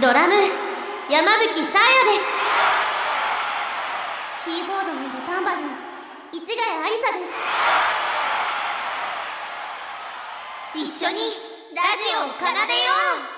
ドラム山吹さやです。キーボードタンバリン市ヶ谷ありさです。一緒にラジオを奏でよう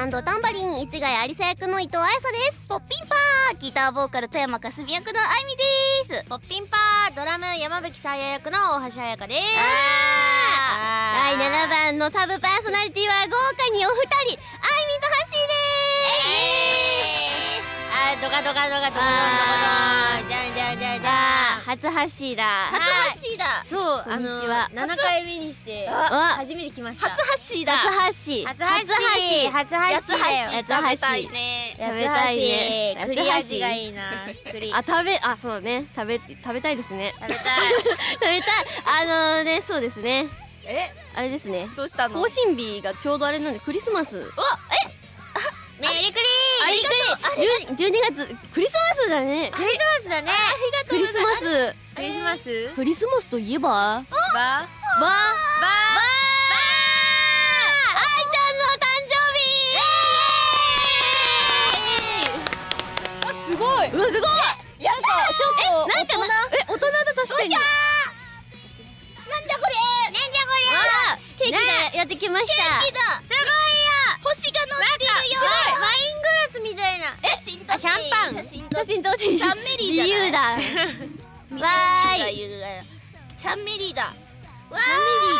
タンバリン市ヶ谷ありさ役の伊藤彩さです。ポッピンパーギターボーカル富山かすみ役のあいみです。ポッピンパードラム山吹さや役の大橋彩香です。第7番のサブパーソナリティは豪華にお二人あいみとハッシーです。あードカドカドカドカドカドカ初ハッシーだ。初ハッシーだ。そうあのちは7回目にしてあ初めて来ました。初ハッシーだ。初ハッシー初ハッシー初ハッシーだよやつハッシー食べたいね。食べたいね。栗味がいいな栗あ食べあそうね。食べ食べたいですね。食べたい。食べたい。あのねそうですね。え？あれですね。どうしたの？更新日がちょうどあれなんでクリスマスメリクリありがとう。12月。クリスマスだね。クリスマスだね。クリスマス。クリスマス。クリスマスといえば？ば。ば。ば。ば。愛ちゃんの誕すごい。生日うわすごい。やっぱちょっとなんかなえ大人だ確かに。なんだこれなんじゃこりわあケーキがやってきました。だ。すごいよ。星が乗ってるよワイングラスみたいな写真撮ってあシャンパン。写真撮っシャンメリーじゃない？自由だ。わーい。シャンメリーだ。わー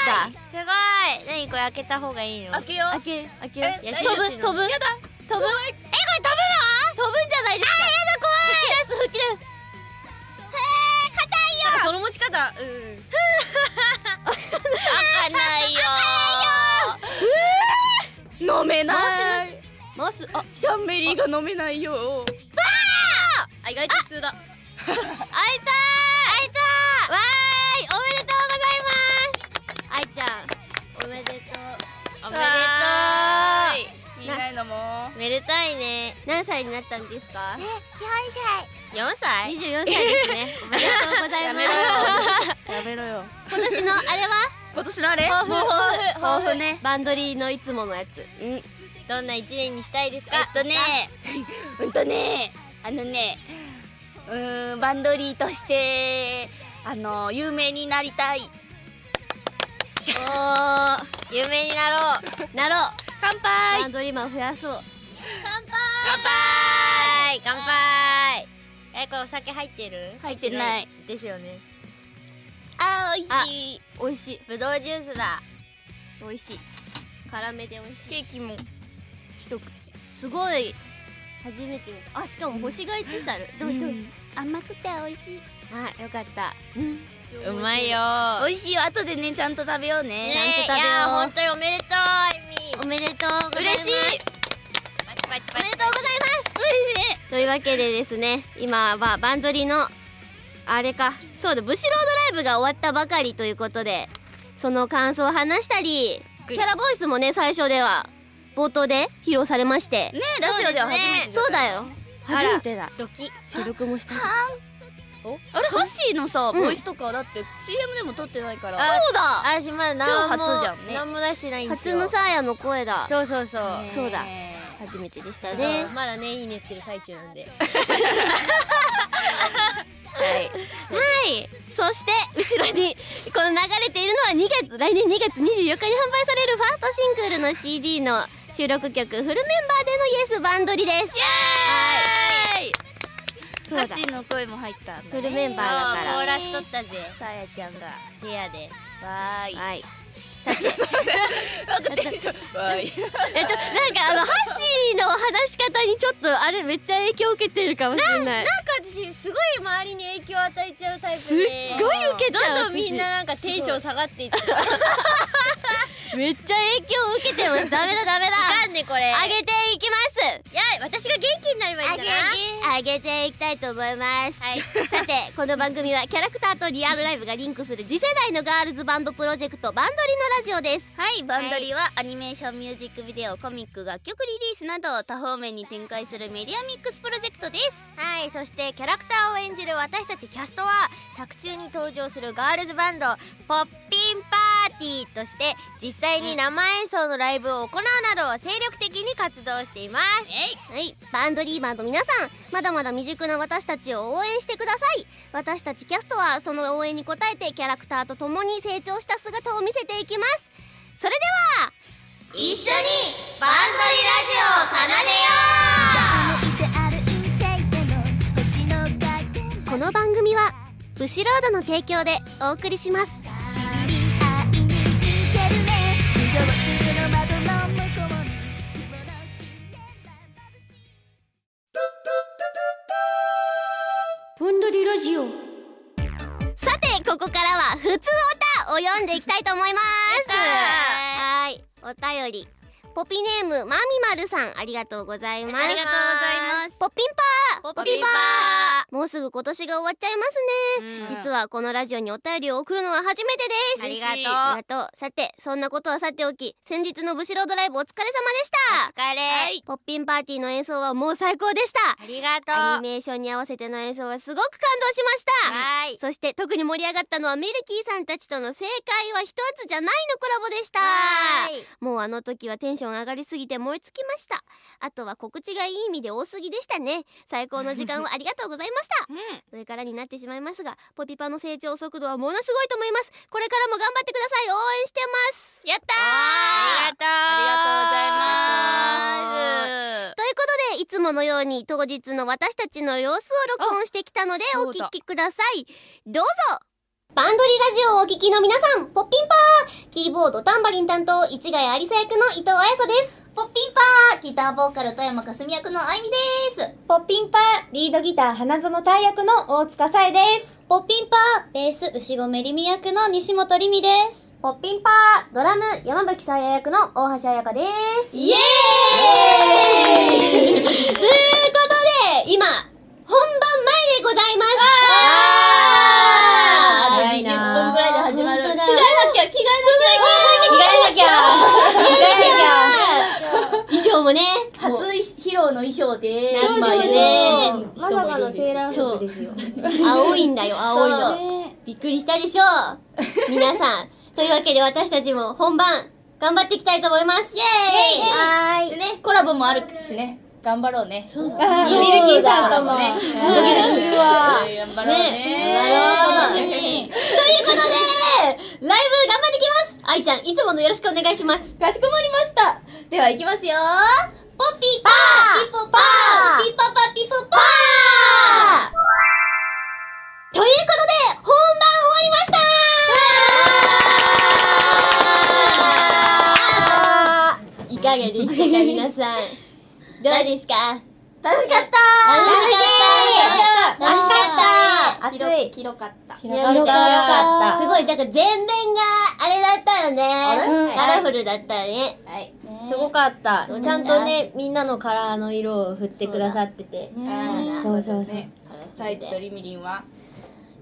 かすごい。何これ開けた方がいいの？開けよう。開け開けよ飛ぶ？飛ぶ？やだ。飛ぶ？えこれ飛ぶの？飛ぶんじゃないですか。あやだ怖い。吹き出す吹き出す。あその持ち方？うん。開かないよ。飲めない回す。あシャンメリーが飲めないよ。あ意外と普通だ。会いたい会いたわーいおめでとうございます。愛ちゃん。おめでとう。おめでわーいみんなへのも。とうめでたいね。何歳になったんですか？4歳。24歳ですね。おめでとうございます。やめろよ。やめろよ。今年のあれは？今年のあれ？抱負。抱負。抱負ね。バンドリーのいつものやつ。うんどんな一年にしたいですえかっとね。うんとね。あのねうーんバンドリーとしてあの有名になりたい。おー有名になろう。なろう。乾杯。バンドリーマン増やそう。乾杯。乾杯。えこれお酒入ってる？入ってない。ですよね。あー美味しい。美味しい。ぶどうジュースだ。美味しい。辛めで美味しい。ケーキも一口すごい初めて見た。あしかも星が5つある？どうどう甘くて美味しい。あよかった。うまいよ。美味しいよ。後でねちゃんと食べようね。ねちゃんと食べよう。いや本当におめでとうあいみおめでとうございます。嬉しい。パチパチパチおめでとうございます。嬉しい。というわけでですね今はバンドリのあれか。そうだブシロードライブが終わったばかりということでその感想を話したりキャラボイスもね最初では冒頭で披露されまして。ねラジオでは初めてそうだよ。初めてだ。ドキ。収録もした。あれハッシーのさうん。ボイスとかだって CM でも撮ってないから。そうだ。私まだ何も超初じゃんね。何も出してないんです初よのサーヤの声だ。そうそうそう。ねそうだ。初めてでしたね。ねまだねいいねってる最中なんで。はい。はい。そして後ろにこの流れているのは2月来年2月24日に販売されるファーストシングルの CD の収録曲フルメンバーでのイエスバンドリです。はいそうだハッシーの声も入ったんだフルメンバーだから。コーラス取ったぜ。さやちゃんが部屋で。わーいはい。なんかテンションわーいえちょなんかあのハッシーの話し方にちょっとあれめっちゃ影響受けてるかもしれない。なんか私すごい周りに影響を与えちゃうタイプで。すっごい受けちゃうどんどんみんななんかテンション下がっていって。めっちゃ影響を受けてますダメだダメだねこれ。あげて。私が元気になればいいんだな。上げていきたいと思います、さてこの番組はキャラクターとリアルライブがリンクする次世代のガールズバンドプロジェクトバンドリのラジオです。はいバンドリはアニメーションミュージックビデオコミック楽曲リリースなど多方面に展開するメディアミックスプロジェクトです。はいそしてキャラクターを演じる私たちキャストは作中に登場するガールズバンドポッピンパーティーとして実際に生演奏のライブを行うなど精力的に活動していますはい。バンドリーバーの皆さんまだまだ未熟な私たちを応援してください。私たちキャストはその応援に応えてキャラクターと共に成長した姿を見せていきます。それでは一緒にバンドリラジオを奏でよう。この番組はブシロードの提供でお送りしますいきたいと思います。はーい。お便りポピネームまみまるさんありがとうございます。ありがとうございます。ポッピンパー。ポッピンパもうすぐ今年が終わっちゃいますね、うん。実はこのラジオにお便りを送るのは初めてです。ありがとう。さてそんなことはさておき先日のブシロードライブお疲れ様でした。疲れ、はい。ポッピンパーティーの演奏はもう最高でした。ありがとう。アニメーションに合わせての演奏はすごく感動しました。はい。そして特に盛り上がったのはミルキーさんたちとの正解は一つじゃないのコラボでした。はい。もうあの時はテンション上がりすぎて燃え尽きました。あとは告知がいい意味で多すぎでしたね。最高の時間をありがとうございました。うん。上からになってしまいますがポピパの成長速度はものすごいと思います。これからも頑張ってください。応援してます。やったー。ありがとう。ありがとうございます。ということでいつものように当日の私たちの様子を録音してきたのであお聞きください。どうぞ。バンドリラジオをお聞きの皆さんポッピンパーキーボードタンバリン担当市ヶ谷有沙役の伊藤彩沙です。ポッピンパーギターボーカル富山かすみ役のあいみです。ポッピンパー、リードギター、花園大役の大塚さえです。ポッピンパーベース牛込りみ役の西本りみです。ポッピンパードラム山吹さや役の大橋彩香です。イエということで今本番前でございますあ早いな10分ぐらいで始まる本当だ着替えなきゃ着替えなきゃ着替えなきゃ着替えなきゃ衣装もね初披露の衣装で。そうそうそう。ねまさかのセーラー服ですよ。青いんだよ青いの。ねびっくりしたでしょ？う皆さん。というわけで私たちも本番頑張っていきたいと思います。イエーイ。はでねコラボもあるしね頑張ろうね。そうあーミルキーさんコラボね。ドキドキするわ頑張ろうね。ね楽しみ。ということでライブ頑張ってきます。愛ちゃんいつものよろしくお願いします。かしこまりました。では行きますよ。ポッピーパー。ピポパー。ピポパピポパーということで本番終わりました。いかがでしたか皆さんどうですか？楽しかった。楽しかった。楽しかった。暑い。広かった。広かった。すごい、だから全面があれだったよね。うん。カラフルだったね。はい。すごかった。ちゃんとね、みんなのカラーの色を振ってくださってて。あそうそうそう。ね。サイチとリミリンは？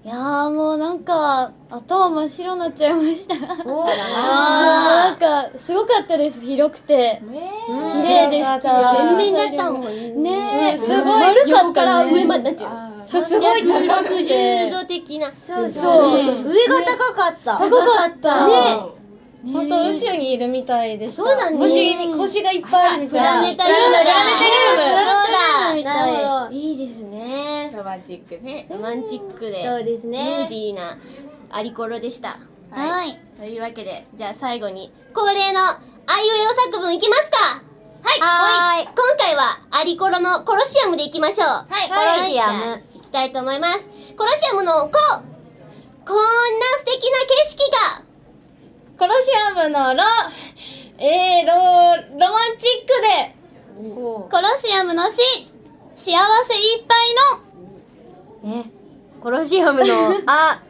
いやーもうなんか頭真っ白になっちゃいました。そうあなんかすごかったです広くて。ね綺麗でした。全面だったもんね。ねえすごい。丸か横からったね上までなっちゃう。そうすごい高く160度的な。そうそう。上が高かった。高かった。ね本当宇宙にいるみたいでした。そうだね星に、星がいっぱいあるみプラたいな。ネタリウムだ。プラネタリウムそうだ。いなるほど。いいですね。ロマンチックねロマンチックで。そうですムねーディーなアリコロでした。はいというわけで、じゃあ最後に、恒例のあいうえお作文いきますかはいはーい今回は、アリコロのコロシアムでいきましょうはいコロシアムいきたいと思います。コロシアムのコこんな素敵な景色がコロシアムのロ、えー、ロ、ロマンチックで。こコロシアムの死幸せいっぱいのえ、コロシアムの、あ、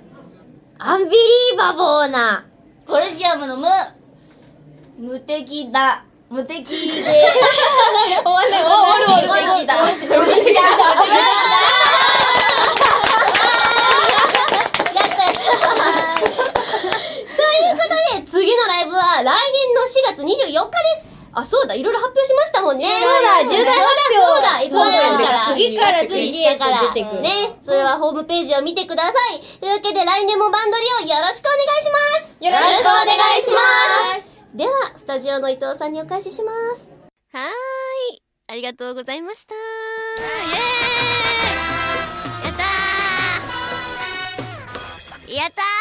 アンビリーバボーな、コロシアムの無無敵だ。無敵で。終わる終わる終わる。無敵だ。無敵だ。で、次のライブは来年の4月24日です。あ、そうだ、いろいろ発表しましたもんね。そうだ重大発表そうだ、いっぱいあるから。次から次へと出てくる。ね、それはホームページを見てください。というわけで来年もバンドリをよろしくお願いします。よろしくお願いします。では、スタジオの伊藤さんにお返しします。はーい。ありがとうございました。イエーイやったーやったー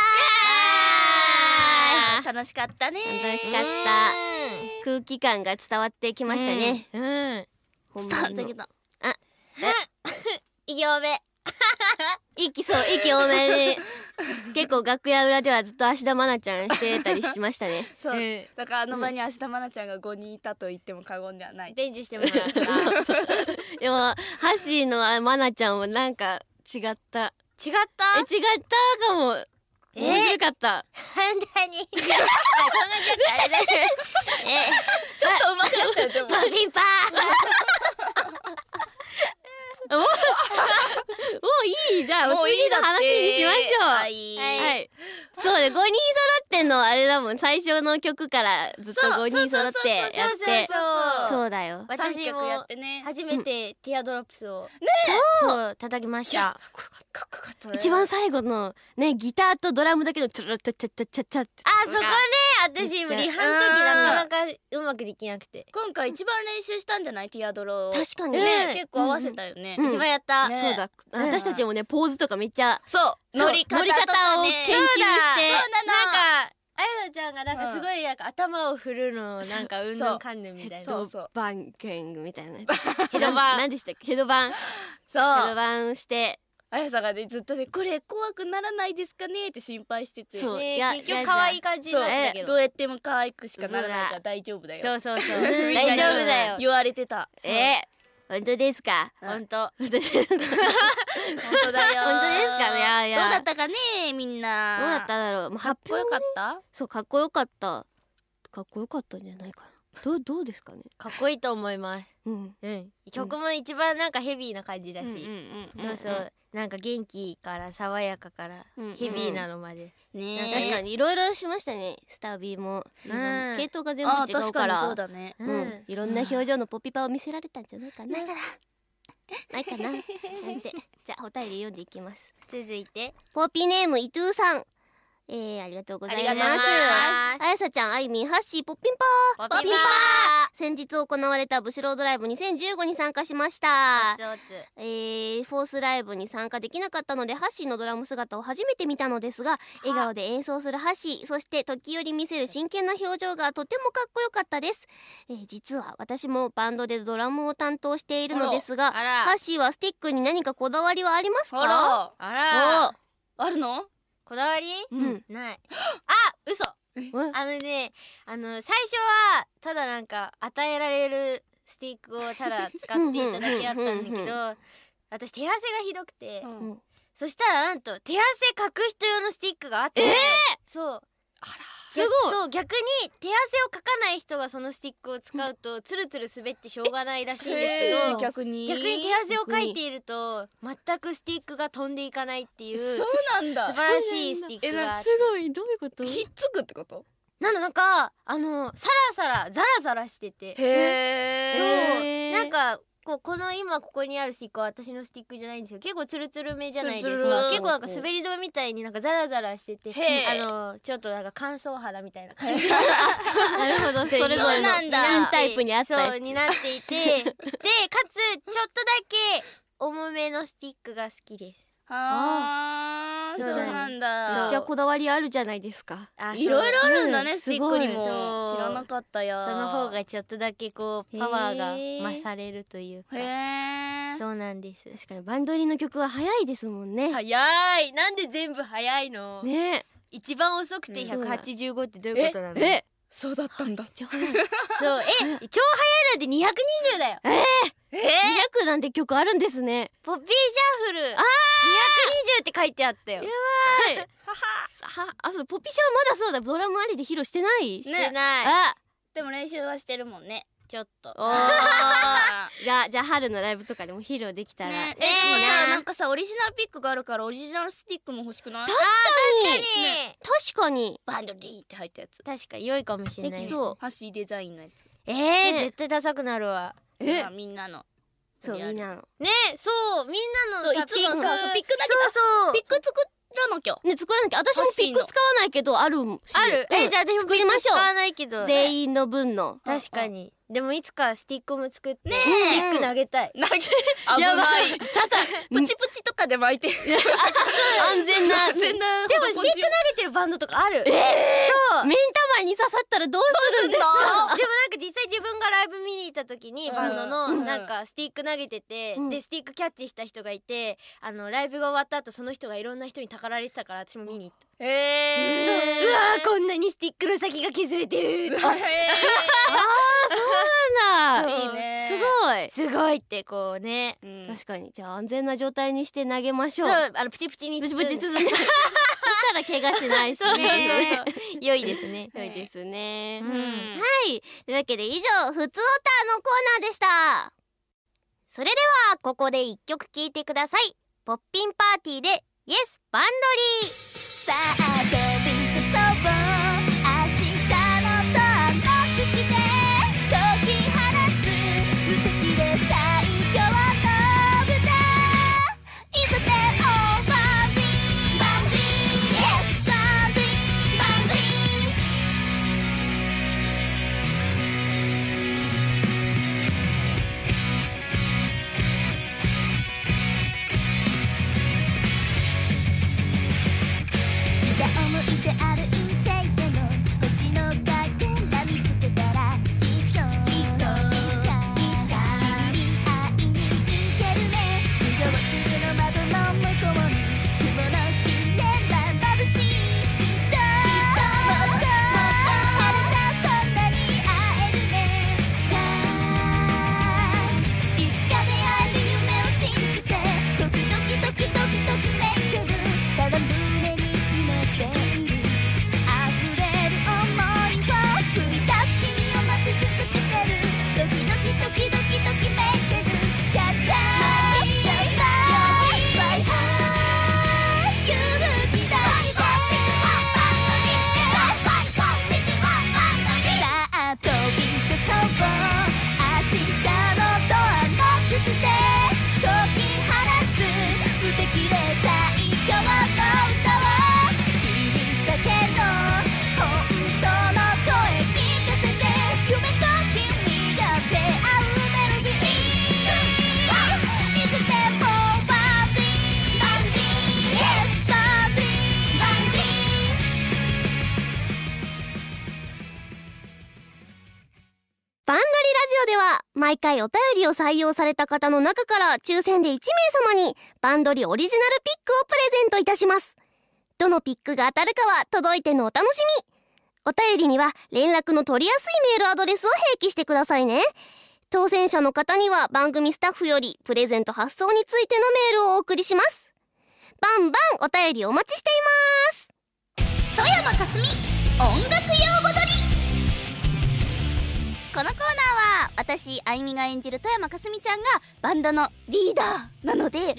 楽しかったね。楽しかった。空気感が伝わってきましたね。うん。本伝わったけど。あ 異業目。息そう、息多めで、結構楽屋裏ではずっと芦田愛菜ちゃんしてたりしましたね。そう、うん。だからあの場に芦田愛菜ちゃんが5人いたと言っても過言ではない。伝授してもらった。でも、ハッシーの愛菜ちゃんもなんか違った。違った？え、違ったかも。え面白かった。本当に。この曲あれだね。え ちょっと上手くなったよでも。ポピンパもう いい。じゃあ、もういい次の話にしましょう。はい。はい。そうね、5人揃ってんのはあれだもん。最初の曲からずっと5人揃ってやって。そうそうだよ。3私曲やもってね。初めてティアドロップスをそう叩きました。かっこよかった。ね一番最後のね、ギターとドラムだけのチャラチャチャチャチャチャって。あそこね。私もリハの時なかなかうまくできなくて。今回一番練習したんじゃない？ティアドロを確かに。ね、ね。結構合わせたよね、うん一番やった。ねそうだ。私たちもね、ポーズとかめっちゃ。そう。乗り方乗り方をね研究して。なんかあやなちゃんがなんかすごいなんか頭を振るのをなんかうんぬんかんぬんみたいな。そう。そうバンケンみたいな。ヘドバン。何でしたっけ？ヘドバン。ヘそう。ドバンして。あやさがねずっとねこれ怖くならないですかねって心配してて。そう。結局可愛い感じなんだけど。どうやっても可愛くしかならないから大丈夫だよ。そうそうそう。うん大丈夫だよ。言われてた。えー、本当ですか？うん本当。本当ですかどう本当だよ。本当ですか？いやいや。どうだったかねみんな。だっただろう。もうかっこよかった？そう、かっこよかった。かっこよかったんじゃないかな。どう、どうですかね？かっこいいと思いますうん。うん曲も一番なんかヘビーな感じだし、うんうんそうそう、なんか元気から爽やかからうんヘビーなのまで、ね確かにいろいろしましたね。スタービーも。ん系統が全あ部違うか。確からにそうだねううんん。いろんな表情のポピパを見せられたんじゃないかな。ないかな。なんて。じゃあ、お便り読んでいきます。続いてポピーネーム、伊藤さん。えー、ありがとうございます。あやさちゃん、あゆみん、ハッシー、ポッピンパー。ポピンパ先日行われたブシロードライブ2015に参加しました。ーえー、フォースライブに参加できなかったのでハッシーのドラム姿を初めて見たのですが笑顔で演奏するハッシーそして時折見せる真剣な表情がとてもかっこよかったです、えー実は私もバンドでドラムを担当しているのですがハッシーはスティックに何かこだわりはありますか？あら。あるの？こだわり、うん。ない。あ嘘。え？あのねあの最初はただなんか与えられるスティックをただ使っていただけだったんだけど私手汗がひどくて、うん。うん。そしたらなんと手汗かく人用のスティックがあってそうすごい。そう逆に手汗をかかない人がそのスティックを使うとツルツル滑ってしょうがないらしいんですけど逆に？逆に手汗をかいていると全くスティックが飛んでいかないっていうそうなんだ。素晴らしいスティックがあって。ごいどういうこと？ひっつくってこと？なんだなんかあのサラサラザラザラしてて。へそう。なんかこうこの今ここにあるスティックは私のスティックじゃないんですよ。結構ツルツルめじゃないですか。結構なんか滑り止めみたいになんかザラザラしててあのちょっとなんか乾燥肌みたいな感じ。なるほど。それぞれのタイプにあった。そうになっていて。でかつちょっとだけ重めのスティックが好きですあーそう。なんめっだちゃこだわりあるじゃないですか。あいろいろあるんだね、う。んスティックにも。すごい。そう知らなかったやその方がちょっとだけこうパワーが増されるというか。そうなんです。確かにバンドリの曲は早いですもんね。早い。なんで全部早いの？ね。一番遅くてうん。185ってどういうことなの？えそうだったんだ。じゃあ早い。そうえ 超早いなんて220だよ。200なんて曲あるんですね。ポピーシャッフル。あ220って書いてあったよ。はあそうポピシャはまだそうだ。ドラムありで披露してないしてない。あ。でも練習はしてるもんねちょっと。おー。あ じゃあじゃあ春のライブとかでも披露できたら、ねえさな。なんかさオリジナルピックがあるからオリジナルスティックも欲しくない？確かに。ね。確かに。バンドリーって入ったやつ。確かに良いかもしれない。できそう。ハッシーデザインのやつ。えー、ね。絶対ダサくなるわ。えまあみんなの。そうみんなの。ねそうみんなのさいつもピックだけそうそう。ピック作らなきゃ。ね作らなきゃ。私もピック使わないけどあるし。ある、えうん。じゃあ私も作りましょう。使わないけど。全員の分の。確かにでもいつかスティックも作って、ねスティック投げたい。なんか危やばないいささプチプチとかで巻いて。安全な。全然でもスティック投げてるバンドとかある。そう。目ん玉に刺さったらどうするんですか？でもなんか実際自分がライブ見に行った時にうん。バンドのうん。なんかスティック投げてて、うん。でスティックキャッチした人がいてあのライブが終わった後その人がいろんな人にたかられてたから私も見に行った、へうわーこんなにスティックの先が削れてる。ー。なんだ。いいね。すごい。すごいってこうね。うん。確かに。じゃあ安全な状態にして投げましょそううあのプチプチにプチプチ包んで。そしたら怪我しないしね。良いですね。良いですね、うん。はい。というわけで以上ふつおたのコーナーでした。それではここで一曲聴いてください。ポッピンパーティーでイエスバンドリーさあを採用された方の中から抽選で1名様にバンドリオリジナルピックをプレゼントいたします。どのピックが当たるかは届いてのお楽しみ。お便りには連絡の取りやすいメールアドレスを併記してくださいね。当選者の方には番組スタッフよりプレゼント発送についてのメールをお送りします。バンバンお便りお待ちしています。富山かすみ音楽用語取りこのコーナーは私あいみが演じる富山かすみちゃんがバンドのリーダーなので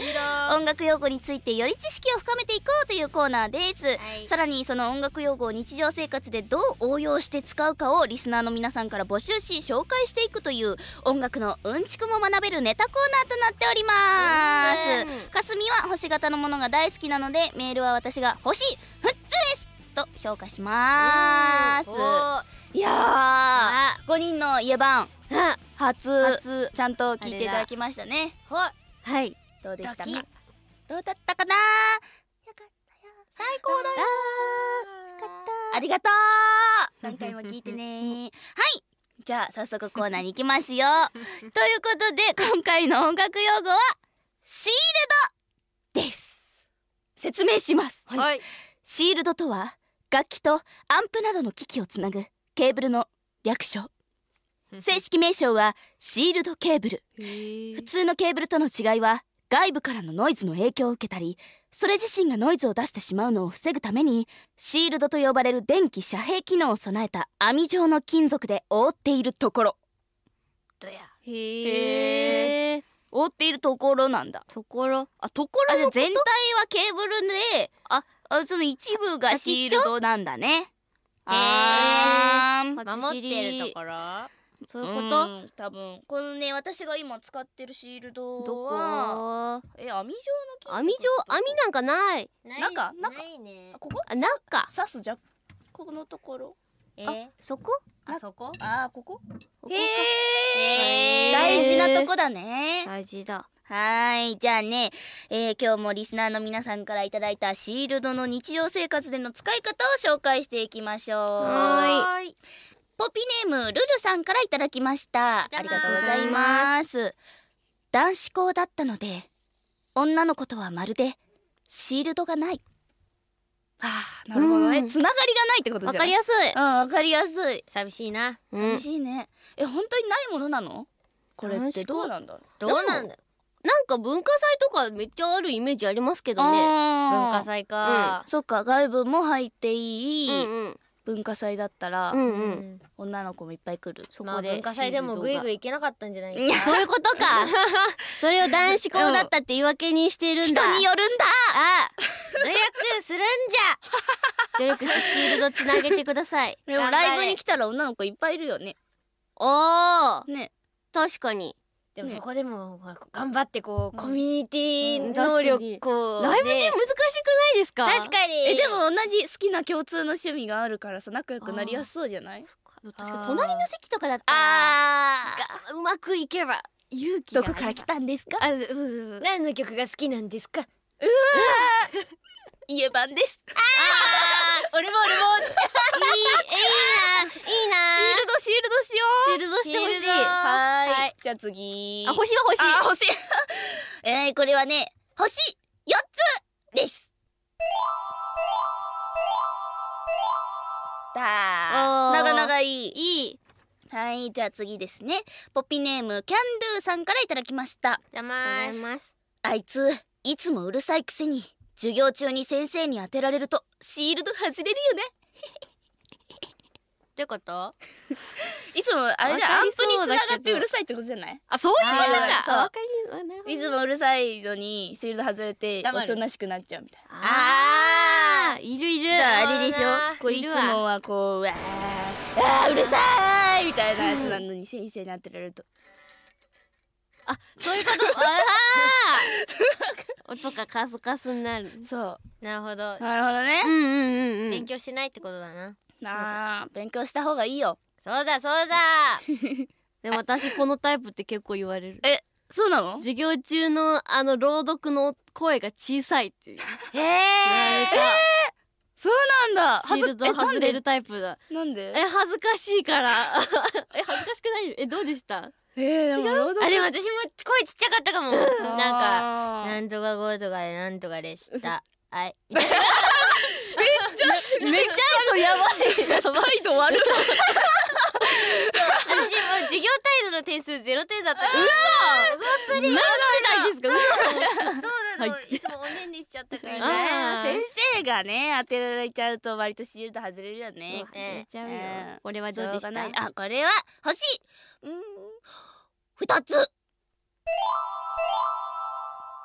音楽用語についてより知識を深めていこうというコーナーです、い。さらにその音楽用語を日常生活でどう応用して使うかをリスナーの皆さんから募集し紹介していくという音楽のうんちくも学べるネタコーナーとなっております。かすみは星型のものが大好きなのでメールは私が星ふっつですと評価しますいやあー5人の家番あ、初。初。ちゃんと聞いていただきましたね。はい。どうでしたか？どうだったかな？よかったよ。最高だよ。ありがとう。何回も聞いてね。はい。じゃあ早速コーナーに行きますよ。ということで今回の音楽用語はシールドです。説明します。はい。シールドとは楽器とアンプなどの機器をつなぐケーブルの略称。正式名称はシールドケーブル。普通のケーブルとの違いは外部からのノイズの影響を受けたりそれ自身がノイズを出してしまうのを防ぐためにシールドと呼ばれる電気遮蔽機能を備えた網状の金属で覆っているところ。どや。へえ覆っているところなんだ。ところ？あところの全体はケーブルでああその一部がシールドなんだねあー。初守ってるところ？そういうこと？うん多分このね私が今使ってるシールドどはこ？え網状の網状？網なんかない。ない中中ないね。あここ？あ中。刺す？じゃんこのところ。え？あそこ？あそこ？あーここ？ここか。へへー。大事なとこだね。大事だはーい。じゃあね、えー今日もリスナーの皆さんからいただいたシールドの日常生活での使い方を紹介していきましょう。はーい。ポピネームルルさんからいただきました。ありがとうございます。男子校だったので女の子とはまるでシールドがない。あーなるほどね、うん。つながりがないってことじゃわかりやすい。うんわかりやすい。寂しいな。うん寂しいね、え本当にないものなの？これってどうなんだろう。どうなんだなんか文化祭とかめっちゃあるイメージありますけどね。文文化祭か。そっか外部も入っていい、うんうん。文化祭だったら、うんううんん女の子もいっぱい来る。まあそこで文化祭でもグイグイイ行けなかったんじゃないか。そういうことか。それを男子校だったって言い訳にしてるんだ。人によるんだ。あ努力するんじ努力してシールドつなげてください。でもライブに来たら女の子いっぱいいるよね。おー。ね。確かに。ゃでもね。そこでも頑張ってこううん。コミュニティうん能力こうライブでね難しくないですか？確かに。えでも同じ好きな共通の趣味があるからさ仲良くなりやすそうじゃない？確かに。隣の席とかだったらあがうまくいけば勇気がどこから来たんですか？あそうそうそう。何の曲が好きなんですか？家番です。俺も俺もいいいいないいなシールドシールドしよう。シールドしてほしい。はーい。じゃあ次。あ星は星。あ星。えー、これはね星4つです。だー。なかなかいい。いい。はいじゃあ次ですね。ポピネームキャンドゥさんからいただきました。じゃまいますあいついつもうるさいくせに授業中に先生に当てられるとシールド外れるよね。どういうこと？いつもあれじゃん。アンプわかりそうにつながってうるさいってことじゃない？あそういうことあーかそう。かりいつもうるさいのにシールド外れておとなしくなっちゃうみたいな。あー。いるいる。あれでしょ？こういつもはこううわーあーうるさいみたいなやつなのに先生に当てられるとそういうこと？ああ音がカスカスになる。そなるほど。うなるほどね。うんうんうんうん。勉強してないってことだな。なあ。勉強した方がいいよ。そうだそうだ。でも私このタイプって結構言われる。そうなの？授業中のあの朗読の声が小さいって言へえそうなんだ。シールドはず外れるタイプだ。えなんで？え恥ずかしいから。え恥ずかしくない？えどうでした？えー、でも朗読あでも私も声ちっちゃかったかも。なんかかなんとかこうとかでなんとかでした。はい。めっちゃそれやばい。態度悪い。私も授業態度の点数ゼロ点だったから。何してないですか？そう。なの、、はいつもおねんねしちゃったからね。先生がね当てられちゃうと割とシールド外れるよね。言っちゃうよ。うん。これはどうでした？あこれは星うーん二つ。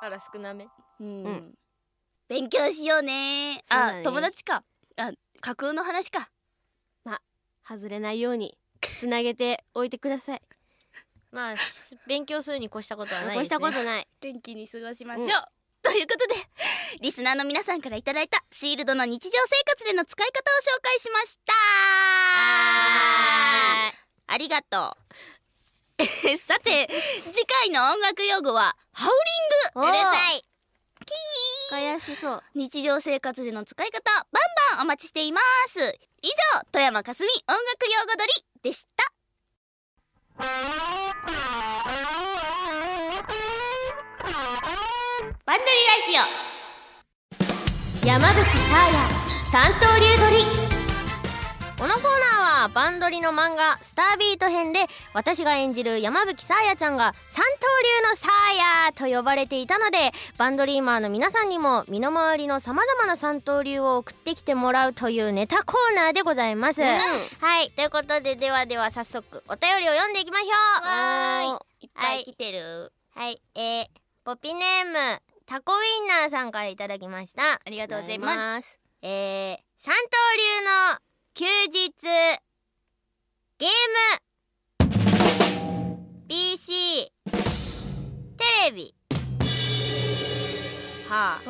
あら少なめ？うん、うん。勉強しようね。あね。友達か。あ架空の話か。外れないようにつなげておいてください。まあし勉強するに越したことはないですね。こうしたことない。元気に過ごしましょう、うん。ということでリスナーの皆さんからいただいたシールドの日常生活での使い方を紹介しました。はありがとう さて次回の音楽用語はハウリング。うるさい。使いやすそう。日常生活での使い方バンバンお待ちしています。以上富山かすみ音楽用語撮りでした。バンドリラジオ。山吹サーヤ三刀流鳥このコーナーはバンドリの漫画「スタービート編」で私が演じる山吹サーヤちゃんが三刀流のサーヤと呼ばれていたのでバンドリーマーの皆さんにも身の回りのさまざまな三刀流を送ってきてもらうというネタコーナーでございます、はいということでではでは早速お便りを読んでいきましょう。はーい。いっぱい来てる。はい。えー、ポピネームタコウインナーさんからいただきました。ありがとうございます。す。えー、三刀流の休日ゲーム。PC テレビ。はあ。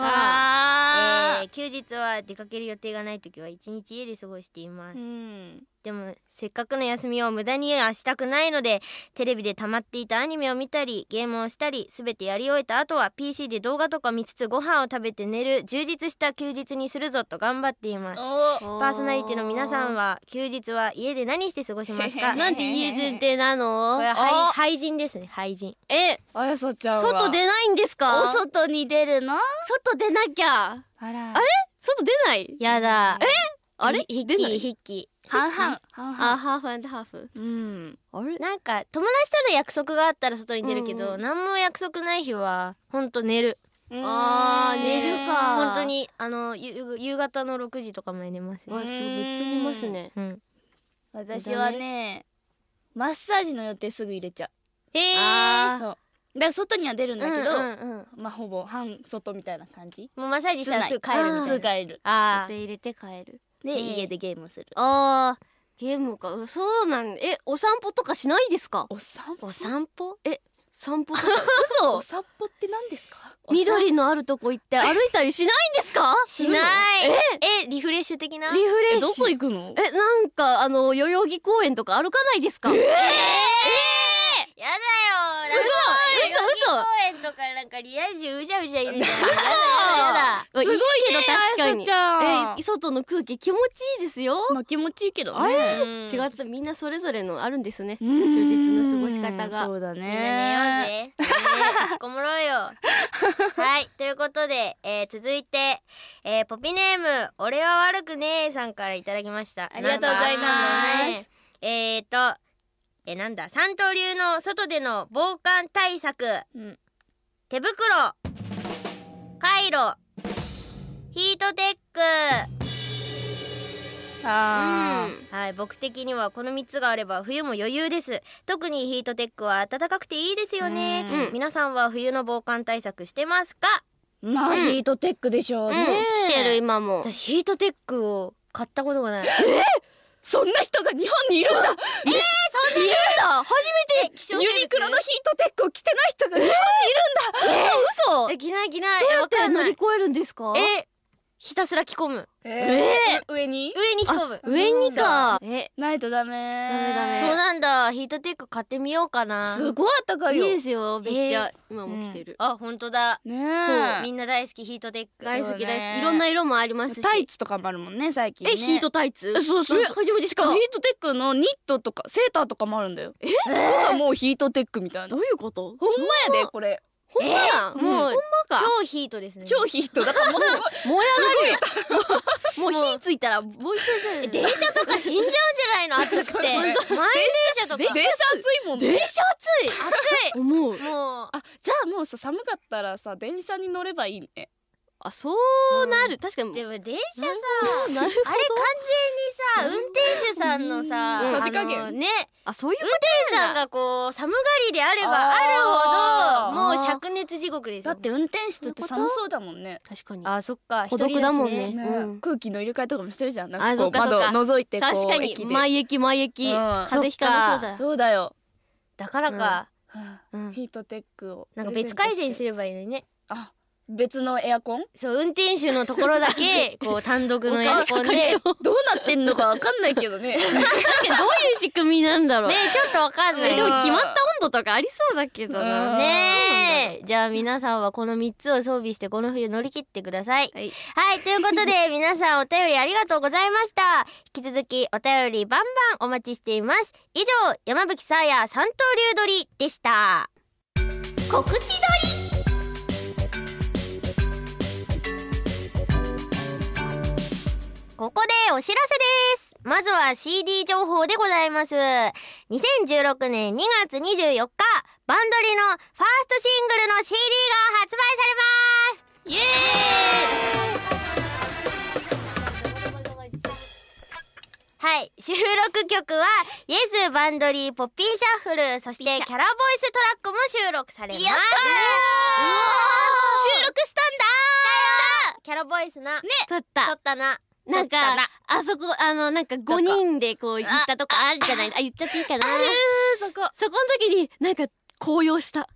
わえー、休日は出かける予定がない時は一日家で過ごしています、うんでもせっかくの休みを無駄にはしたくないのでテレビで溜まっていたアニメを見たりゲームをしたり全てやり終えた後は PC で動画とか見つつご飯を食べて寝る充実した休日にするぞと頑張っています。おパーソナリティの皆さんは休日は家で何して過ごしますか？なんで家前提なの？これは廃廃人ですね廃人。えあやさちゃんは？外出ないんですか？お外に出るの？外出なきゃ。あら。あれ？外出ない？やだ。え？あれ？筆出ない？記筆記半々半々あハーフハーフ。うん。あれ？なんか友達との約束があったら外に出るけど、うん。何も約束ない日はほんと寝る。あー寝るか。本当にあのゆ夕方の6時とかまで寝ますよ。わすごいめっちゃ寝ますね。うん。私はねマッサージの予定すぐ入れちゃへえあうそう。だから外には出るんだけど、うんうんうん。まあほぼ半外みたいな感じ。もうマッサージしたらすぐ帰るみたいな。すぐ帰る。あ予定入れて帰るで、ええ家でゲームする。あーゲームか。そうなんえお散歩とかしないですか？お散歩？お散歩？え散歩とか？お嘘。散歩って何ですか？緑のあるとこ行って歩いたりしないんですか？しない。え？リフレッシュ的な？リフレッえどこシュ行くの？えなんかあの代々木公園とか歩かないですか？えやだよ。すごい園とかなんかリア充うじゃうじゃいるみたいな。やだやだ。すごいけど確かに。え外の空気気持ちいいですよ。まあ気持ちいいけどね。あれ？うん。違ったみんなそれぞれのあるんですね。休休日の過ごし方が。そうだね。みんな寝ようぜ。こもろうよ。はい。ということで、えー続いて、えーポピネーム、俺は悪くねえさんからいただきました。ありがとうございます。えーと、えーなんだ、三刀流の外での防寒対策。うん。手袋、カイロ、ヒートテック。あはい、僕的にはこの3つがあれば冬も余裕です。特にヒートテックは暖かくていいですよね。うん。皆さんは冬の防寒対策してますか？ーまあ、ヒートテックでしょううん。ね、来てる今も。私ヒートテックを買ったことがない。そんな人が日本にいるんだ。いるんだ。初めてユニクロのヒートテックを着てない人が日本に嘘。え、着ない着ない。どうやって乗り越えるんですか？え、ひたすら着込む。えー上に？上に着込む。上にか。え、ないとダメ。ダメダメ。そうなんだ。ヒートテック買ってみようかな。すごいあったかいよ。いいですよ。めっちゃ今も着てる。あ、本当だ。ねそう、えみんな大好きヒートテック。大好き大好き。いろんな色もありますし。タイツとかもあるもんね最近ね。えヒートタイツ？そうそうえ初めてしかヒートテックのニットとかセーターとかもあるんだよ。え服がもうヒートテックみたいな。どういうこと？ほんまやでこれ。ほんまや。うん。もうほんまか。超ヒートですね。超ヒート。だからもうすごい。燃え上がる。よもう火ついたらもう一緒じゃない。電車とか死んじゃうんじゃないの。暑くて。満員電車とか。電車暑いもんね。電車暑い。暑い。思うもう、あじゃあもうさ寒かったらさ電車に乗ればい。い。ねあそうなる。確かに。でも電車さ、あれなるほど。完全にさ、運転手さんのさ、うん。あのさじ加減。ね、あそういう運転手さんがこう、寒がりであればあるほど、もう灼熱地獄ですよ。だって運転室って寒そうだもんね。確かに。あ、そっか、孤独だもんね。空気の入れ替えとかもしてるじゃん。なんあかこう窓覗いてこう確かに。駅で。毎駅毎駅。うん。風邪ひかなそうだ。そうだよ。だからか、ヒートテックをなんか別回線にするればいいのにね。あ別のエアコン？そう、運転手のところだけ、こう、単独のエアコンで。ねどうなってんのかわかんないけどね確かにどういう仕組みなんだろう？ちょっとわかんない。えでも決まった温度とかありそうだけどうんなねえ。じゃあ皆さんはこの3つを装備してこの冬乗り切ってください。はい。はい、ということで 皆さんお便りありがとうございました。引き続きお便りバンバンお待ちしています。以上、山吹さや三刀流撮りでした。告知撮ここでお知らせです。まずは CD 情報でございます。2016年2月24日、バンドリのファーストシングルの CD が発売されますイエーイはい。収録曲は、イエスバンドリーポッピーシャッフル、そしてキャラボイストラックも収録されます。やったー収録したんだキャラボイスな。ね。撮っ撮た。ったな。なんかあそこ、あの、なんか5人でこう行ったとこあるじゃない？あ、言っちゃっていいかな？ーそこそこの時に、なんか、高揚した。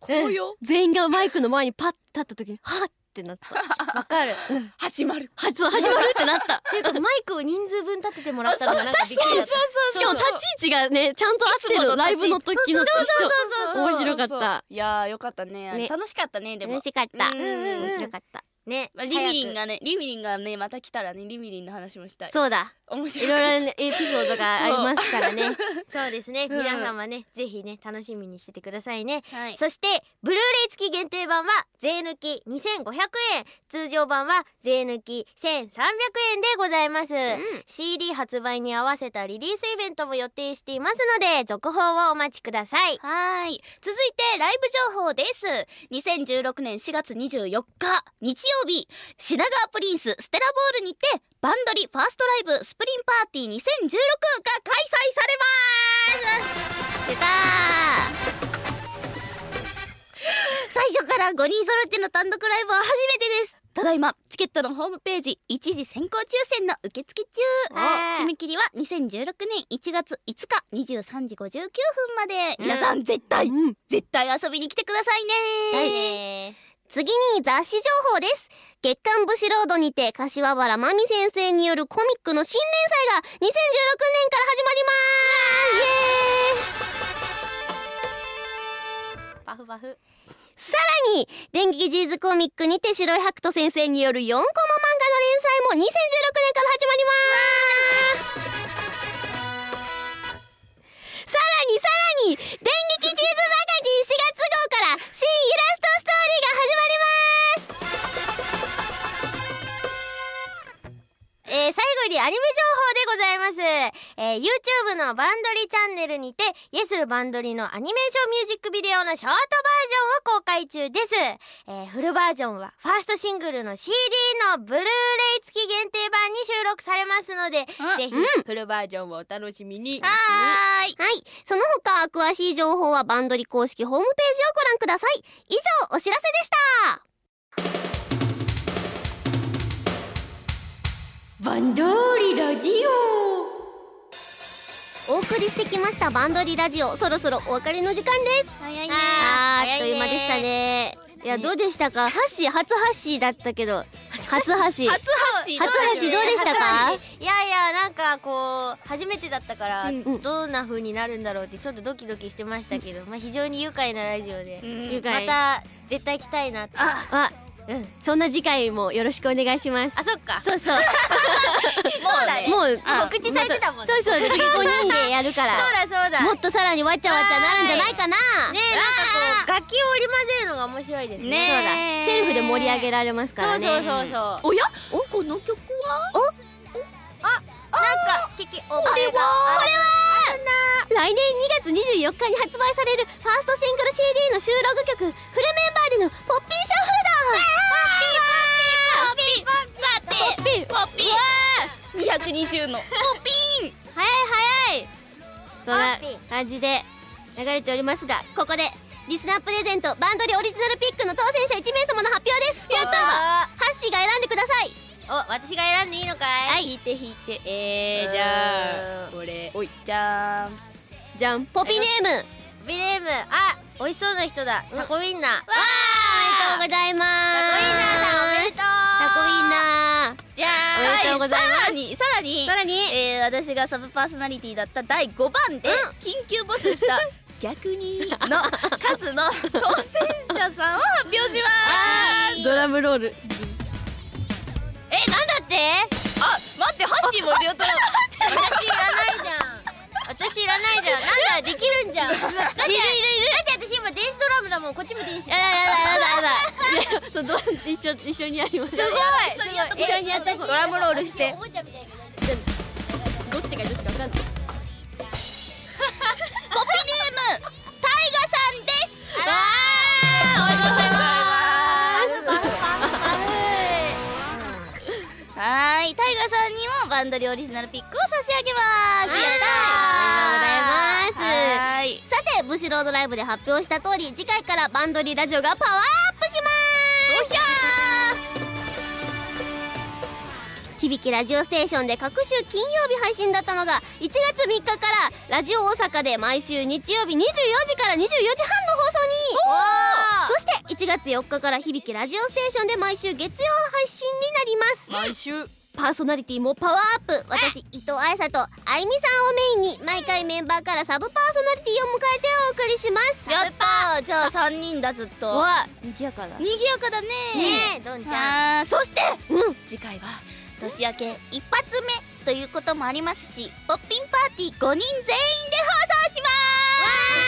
紅葉全員がマイクの前にパッ立った時に、はっってなった。わかる？始まるは、そう、始まるってなった。っていうか、マイクを人数分立ててもらったのがなんかびっくりだった。しかも立ち位置がね、ちゃんと合ってるの、ライブの時のと一緒。面白かった。いやーよかったねね楽しかったねでも嬉しかった。うん面白かった。ね。まあリミリンがねリミリンがねまた来たらねリミリンの話もしたいそうだ。い面白かったろいろねエピソードがありますからね。そうですね。うん皆様ね、ぜひね、楽しみにしててくださいね。はいそして、ブルーレイ付き限定版は、税抜き2500円。通常版は、税抜き1300円でございます。CD 発売に合わせたリリースイベントも予定していますので、続報をお待ちください。はーい。続いて、ライブ情報です。2016年4月24日、日曜日、品川プリンスステラボールにて、バンドリファーストライブスプリンパーティー2016が開催されます出た最初から5人揃っての単独ライブは初めてですただいま、チケットのホームページ、一次先行抽選の受付中締め切りは2016年1月5日23時59分まで、皆さん絶対、うん。絶対遊びに来てくださいねはい。次に雑誌情報です。月刊ブシロードにて柏原真美先生によるコミックの新連載が2016年から始まりますイエーイパフパフ。さらに、電撃ジーズコミックにて白井白人先生による4コマ漫画の連載も2016年から始まりますさらにさらに、電撃ジーズマガジン4月号から新イラストストーリーが始まりますえー、最後にアニメ。えー、YouTube のバンドリチャンネルにて、イエスバンドリのアニメーションミュージックビデオのショートバージョンを公開中です。えー、フルバージョンは、ファーストシングルの CD のブルーレイ付き限定版に収録されますので、ぜひ、フルバージョンをお楽しみに。はーいはい。その他、詳しい情報はバンドリ公式ホームページをご覧ください。以上、お知らせでした。バンドリラジオお送りしてきましたバンドリラジオ。そろそろお別れの時間です。早いね。あっという間でしたね。いや、どうでしたか？ハッシー、初ハッシーだったけど、初ハッシー。初ハッシー。どうでしたか？いやいや、なんかこう、初めてだったから、うんどんな風になるんだろうってちょっとドキドキしてましたけど、まあ非常に愉快なラジオで、また絶対来たいなって。ああ、うん。そんな次回もよろしくお願いします。あ、そっか。そうそう。もうだね。もう、あ告知されてたもんね。そうそう、次5人でやるから。そうだそうだ。もっとさらにわちゃわちゃなるんじゃないかな。ねえ、なんかこう、楽器を織り交ぜるのが面白いですね。ねそうだ。セルフで盛り上げられますからね。そうそうそうそう。おや？この曲は？なんか、聞き覚えがある来年2月24日に発売されるファーストシングル CD の収録曲、フルメンバーでのポッピーシャッフルだポッピーポッピー220のポッピーン早い早いそんなポッピー感じで流れておりますが、ここで、リスナープレゼント、バンドリオリジナルピックの当選者1名様の発表ですやったハッシーが選んでくださいお、私が選んでいいのかいはい引いて引いてえー、じゃあこれおいじゃんじゃんポピネームわビレーム、あ、美味しそうな人だ。タコウインナー。ーおめでとうございます。タコウインナーさんおめでとう。タコウインナー。じゃあおめでとうございます。さらにさらにさらに。えー、私がサブパーソナリティだった第5番で緊急募集した 逆にの数の当選者さんを発表します。ドラムロール。え、なんだって？あ待ってハッシーもいるよと私いらないじゃん。私いらないじゃん。なんだ、できるんじゃん。だって、いるいるいる。だって私今電子ドラムだもん。こっちも電子。やだやだやだやだ 一緒一緒にやりますすごい一緒にやっとこう一緒にやったドラムロールしておもちゃバンドリオリジナルピックを差し上げます。やったー。ありがとうございます。さてブシロードライブで発表した通り次回からバンドリラジオがパワーアップします。響きラジオステーションで各週金曜日配信だったのが1月3日からラジオ大阪で毎週日曜日24時から24時半の放送に。そして1月4日から響きラジオステーションで毎週月曜配信になります。毎週パーソナリティもパワーアップ。私伊藤彩沙とあいみさんをメインに毎回メンバーからサブパーソナリティを迎えてお送りします。やった。ーじゃあ3人だずっと。わにぎやかだ。にぎやかだね。ねえどんちゃん。そして、うん。次回は年明け一発目ということもありますしポッピンパーティー5人全員で放送します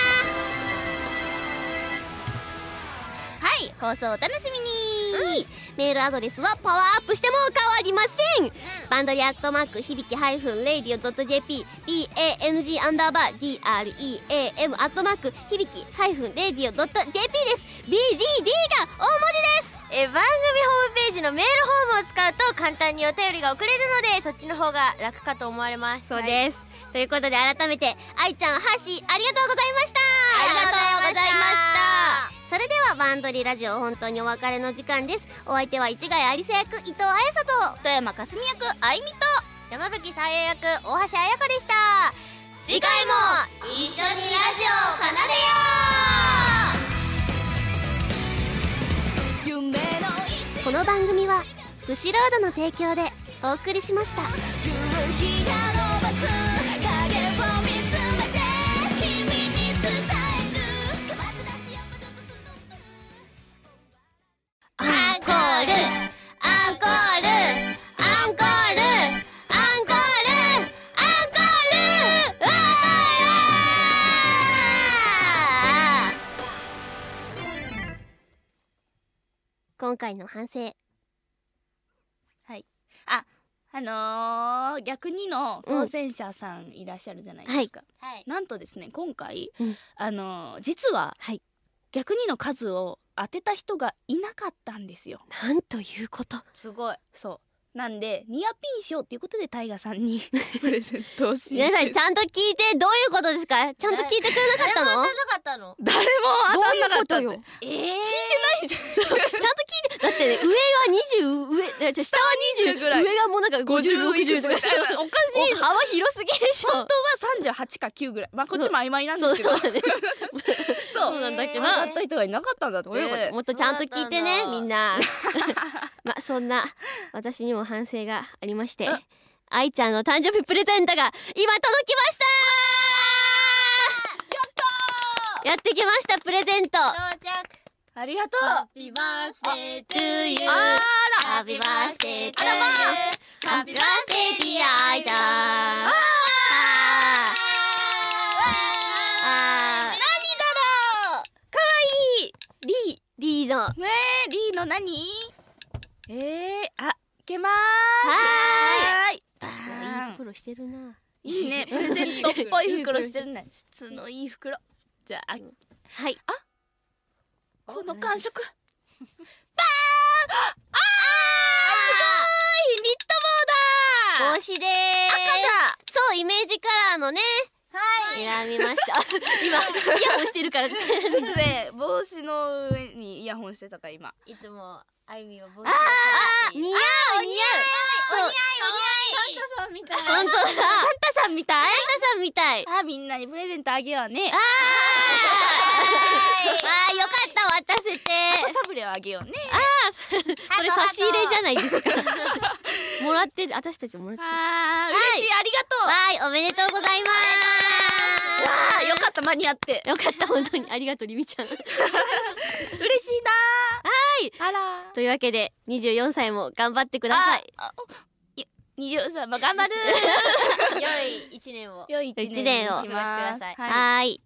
い放送お楽しみに、はいメールアドレスはパワーアップしても変わりません、バンドリアットマーク響きハイフンレイディオ .jp bang アンダーバー dream アットマーク響きハイフンレイディオ .jp です。BGD が大文字です。え番組ホームページのメールフォームを使うと簡単にお便りが送れるのでそっちの方が楽かと思われます。そうです、ということで改めて愛ちゃんハッシーありがとうございました。ありがとうございましたそれではバンドリラジオ本当にお別れの時間です。お相手は市ヶ谷有沙役伊藤彩沙と富山かすみ役あいみと。山吹さえ役大橋彩香でした。次回も一緒にラジオを奏でよ夢のう。この番組はブシロードの提供でお送りしましたアンコールアンコールアンコールアンコールアンコールうわー今回の反省。あのー、逆にの当選者さんいらっしゃるじゃないですか、はい。なんとですね今回、うん。あのー実は、はい。逆にの数を当てた人がいなかったんですよ。なんということ。すごい。そうなんでニアピンしようっていうことでタイガさんに プレゼントをし皆さんちゃんと聞いてどういうことですか？ちゃんと聞いてくれなかったの？誰も当たらなかったの？誰も当たんなかったってどういうこえー、聞いてないじゃん。ちゃんと聞いてだってね上は20上下は20 20ぐらい。上がもうなんか5060とかおかしいお幅広すぎでしょ。本当は38か9ぐらい。まあこっちも曖昧なんですけど。そうだねそうそうなんだけど。当たった人がいなかったんだもっとちゃんと聞いてねみんな。まあそんな私にも反省がありましてあ愛ちゃんの誕生日プレゼントが今届きました。やってきましたプレゼント。ありがとう。 Happy birthday to you あ Happy birthday. To you happy birthday dear 愛ちゃんあー。あ何だろう。かわいい。リーリードはーねえリーの何？えー、あ開けます。はーいいい袋してるな。いいね。プレゼントっぽい袋してるね。質のいい袋。じゃあはい。この感触。バーン。あー！あすごい！ニット帽だ！帽子でーす。そうイメージカラーのねはい。選びました。今イヤホンしてるから。ちょっとね帽子の上にイヤホンしてたから今。いつもあゆみは帽子あ似合う似合う。そう。サンタさんみたい。本当だ。サンサンタさんみたい。タさんみたい。あみんなにプレゼントあげようね。あー。あーよかった渡せて。あとサブレをあげようね。それ差し入れじゃないですか。もらって私たちもらって。あー嬉しい。ありがとう。わーいおめでとうございまわあよかった間に合って。すよかった本当に。ありがとうりみちゃん。嬉しいなはい。あらというわけで24歳も頑張ってください。あおい二十歳も頑張る良 い一年を。良い一一年を過ごしください。はい